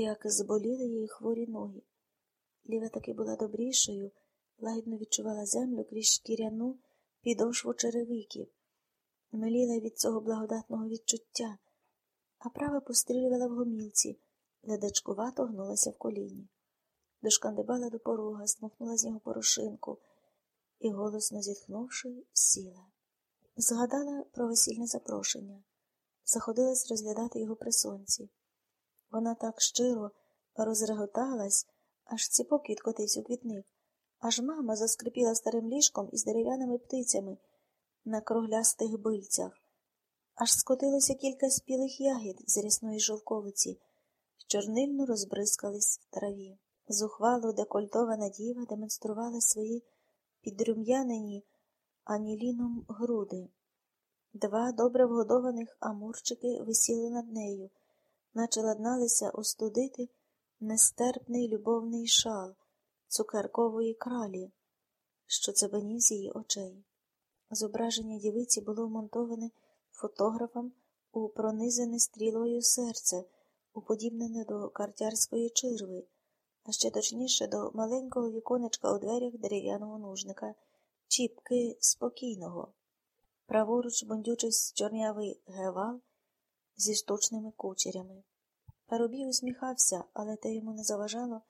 як зболіли її хворі ноги. Ліва таки була добрішою, лагідно відчувала землю крізь шкіряну підошву черевиків, миліла від цього благодатного відчуття, а права пострілювала в гомілці, ледачкувато гнулася в коліні. Дошкандибала до порога, смахнула з нього порошинку і, голосно зітхнувши, сіла. Згадала про весільне запрошення, заходилась розглядати його при сонці. Вона так щиро розреготалась, аж ціпок відкотився у квітник, аж мама заскрипіла старим ліжком із дерев'яними птицями на круглястих бильцях, аж скотилося кілька спілих ягід з рясної жовковиці, чорнильно розбризкались в траві. Зухвало декольтована діва демонструвала свої підрум'янені аніліном груди. Два добре вгодованих амурчики висіли над нею, наче ладналися остудити нестерпний любовний шал цукеркової кралі, що цебенів з її очей. Зображення дівиці було вмонтоване фотографом у пронизане стрілою серце, уподібнене до картярської чирви, а ще точніше до маленького віконечка у дверях дерев'яного нужника, чіпки спокійного. Праворуч бондючись чорнявий гевал зі штучними кучерями. Парубій усміхався, але те йому не заважало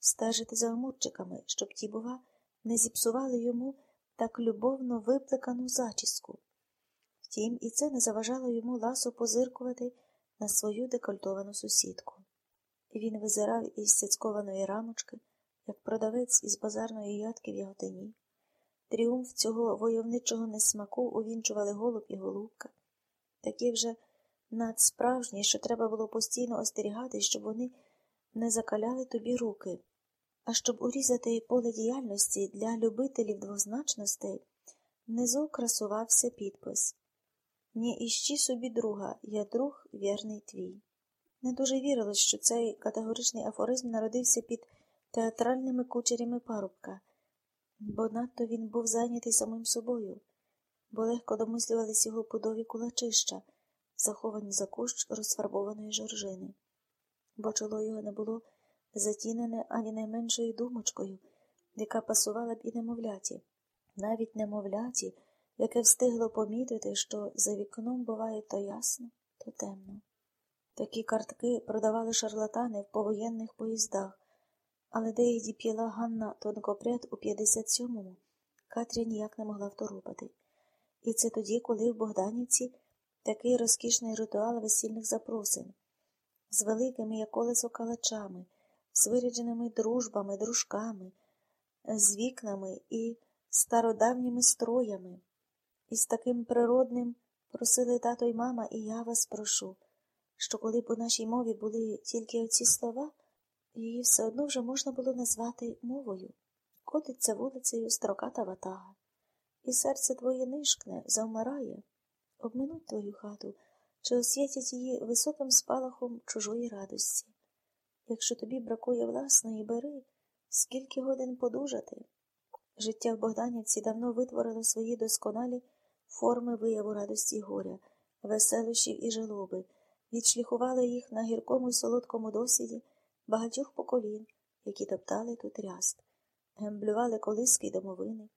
стежити за амурчиками, щоб ті, бува, не зіпсували йому так любовно виплекану зачіску. Втім, і це не заважало йому ласо позиркувати на свою декольтовану сусідку. Він визирав із сяцькованої рамочки, як продавець із базарної ядки в яготині. Тріумф цього войовничого несмаку увінчували голуб і голубка, такі вже надсправжні, що треба було постійно остерігати, щоб вони не закаляли тобі руки. А щоб урізати поле діяльності для любителів двозначностей, внизу красувався підпис Не іщи собі друга, я друг вірний твій. Не дуже вірилось, що цей категоричний афоризм народився під театральними кучерями парубка, бо надто він був зайнятий самим собою, бо легко домислювались його пудові кулачища, заховані за кущ розфарбованої жоржини, бо чоло його не було затінене ані найменшою думочкою, яка пасувала б і немовляті, навіть немовляті, яке встигло помітити, що за вікном буває то ясно, то темно. Такі картки продавали шарлатани в повоєнних поїздах, але де їх діп'яла Ганна Тонкопряд у 57-му, Катря ніяк не могла второпати. І це тоді, коли в Богданівці такий розкішний ритуал весільних запросин, з великими, як колесо калачами, з вирядженими дружбами, дружками, з вікнами і стародавніми строями, і з таким природним просили тато й мама, і я вас прошу що коли б у нашій мові були тільки оці слова, її все одно вже можна було назвати мовою. Котиться вулицею строката ватага, і серце твоє нишкне, завмирає, обминуть твою хату чи освітять її високим спалахом чужої радості. Якщо тобі бракує власної, бери, скільки годин подужати. Життя в Богданівці давно витворило свої досконалі форми вияву радості й горя, веселощів і жалоби відшліхували їх на гіркому й солодкому досвіді багатьох поколінь, які топтали тут ряст, гемблювали колиски й домовини,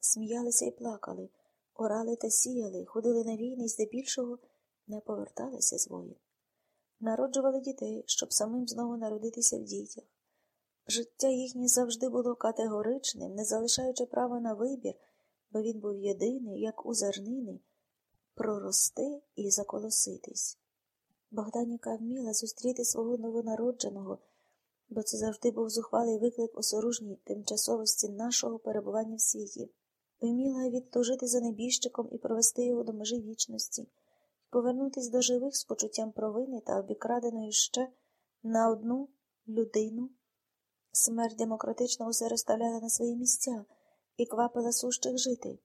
сміялися і плакали, орали та сіяли, ходили на війни і здебільшого не поверталися з воїн. Народжували дітей, щоб самим знову народитися в дітях. Життя їхнє завжди було категоричним, не залишаючи права на вибір, бо він був єдиний, як у зернини, прорости і заколоситись. Богданіка вміла зустріти свого новонародженого, бо це завжди був зухвалий виклик осоружній тимчасовості нашого перебування в світі, вміла відтужити за небіжчиком і провести його до межі вічності, повернутись до живих з почуттям провини та обікраденої ще на одну людину. Смерть демократично усе розставляла на свої місця і квапила сущих жити.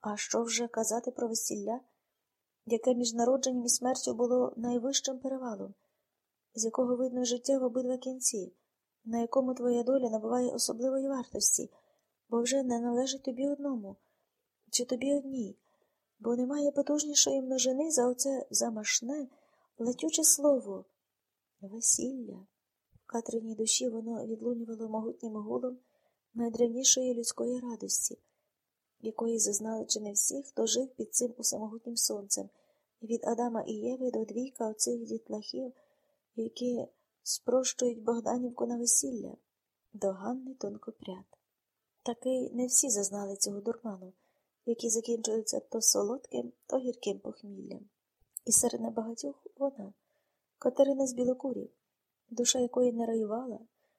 А що вже казати про весілля? яке між народженням і смертю було найвищим перевалом, з якого видно життя в обидва кінці, на якому твоя доля набуває особливої вартості, бо вже не належить тобі одному, чи тобі одній, бо немає потужнішої множини за оце замашне, летюче слово весілля. В Катриній душі воно відлунювало могутнім гулом найдревнішої людської радості, якої зазнали чи не всі, хто жив під цим усемогутнім сонцем, від Адама і Єви до двійка оцих дітлахів, які спрощують Богданівку на весілля, до Ганни тонкопряд. Таки не всі зазнали цього дурману, який закінчується то солодким, то гірким похміллям. І серед небагатьох вона, Катерина з білокурів, душа якої не раювала,